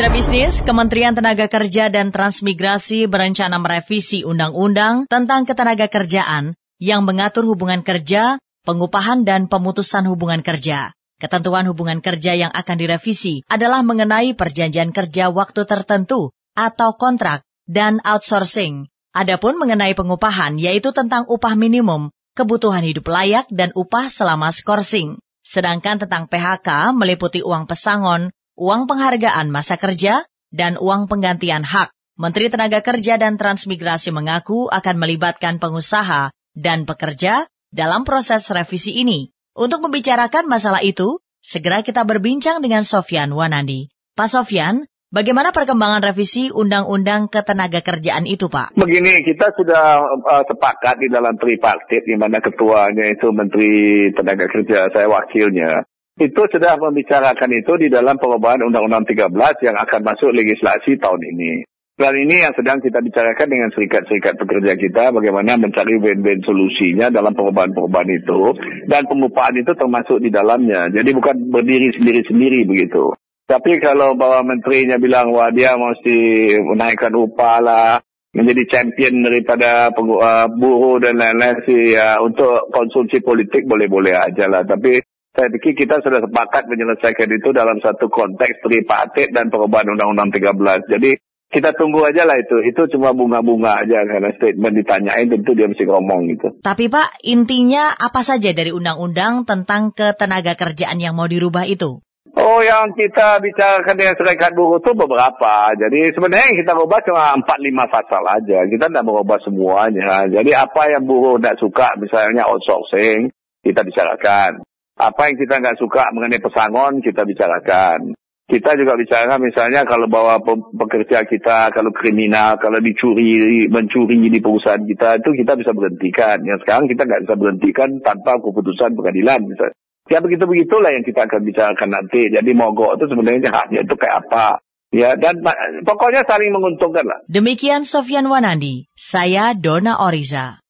Mitra bisnis, Kementerian Tenaga Kerja dan Transmigrasi berencana merevisi undang-undang tentang ketenaga kerjaan yang mengatur hubungan kerja, pengupahan dan pemutusan hubungan kerja. Ketentuan hubungan kerja yang akan direvisi adalah mengenai perjanjian kerja waktu tertentu atau kontrak dan outsourcing. Adapun mengenai pengupahan yaitu tentang upah minimum, kebutuhan hidup layak dan upah selama skorsing. Sedangkan tentang PHK meliputi uang pesangon, uang penghargaan masa kerja, dan uang penggantian hak. Menteri Tenaga Kerja dan Transmigrasi mengaku akan melibatkan pengusaha dan pekerja dalam proses revisi ini. Untuk membicarakan masalah itu, segera kita berbincang dengan Sofyan Wanandi. Pak Sofyan, Bagaimana perkembangan revisi Undang-Undang Ketenaga Kerjaan itu, Pak? Begini, kita sudah uh, sepakat di dalam tripartit, di mana ketuanya itu Menteri Tenaga Kerja, saya wakilnya itu sudah membicarakan itu di dalam perubahan Undang-Undang 13 yang akan masuk legislasi tahun ini. Dan ini yang sedang kita bicarakan dengan serikat-serikat pekerja kita bagaimana mencari win-win solusinya dalam perubahan-perubahan itu dan pengupahan itu termasuk di dalamnya. Jadi bukan berdiri sendiri-sendiri begitu. Tapi kalau bahwa menterinya bilang wah dia mesti menaikkan upah lah, menjadi champion daripada uh, buruh dan lain-lain sih ya untuk konsumsi politik boleh-boleh aja lah. Tapi saya pikir kita sudah sepakat menyelesaikan itu dalam satu konteks tripartit dan perubahan Undang-Undang 13. Jadi kita tunggu aja lah itu. Itu cuma bunga-bunga aja karena statement ditanyain tentu dia mesti ngomong gitu. Tapi Pak, intinya apa saja dari undang-undang tentang ketenaga kerjaan yang mau dirubah itu? Oh, yang kita bicarakan dengan serikat buruh itu beberapa. Jadi sebenarnya yang kita ubah cuma 4-5 pasal aja. Kita tidak merubah semuanya. Jadi apa yang buruh tidak suka, misalnya outsourcing, kita bicarakan. Apa yang kita nggak suka mengenai pesangon, kita bicarakan. Kita juga bicarakan misalnya kalau bawa pekerja kita, kalau kriminal, kalau dicuri, mencuri di perusahaan kita, itu kita bisa berhentikan. Yang sekarang kita nggak bisa berhentikan tanpa keputusan pengadilan. Ya begitu-begitulah yang kita akan bicarakan nanti. Jadi mogok itu sebenarnya haknya itu kayak apa. Ya, dan pokoknya saling menguntungkan lah. Demikian Sofian Wanandi, saya Dona Oriza.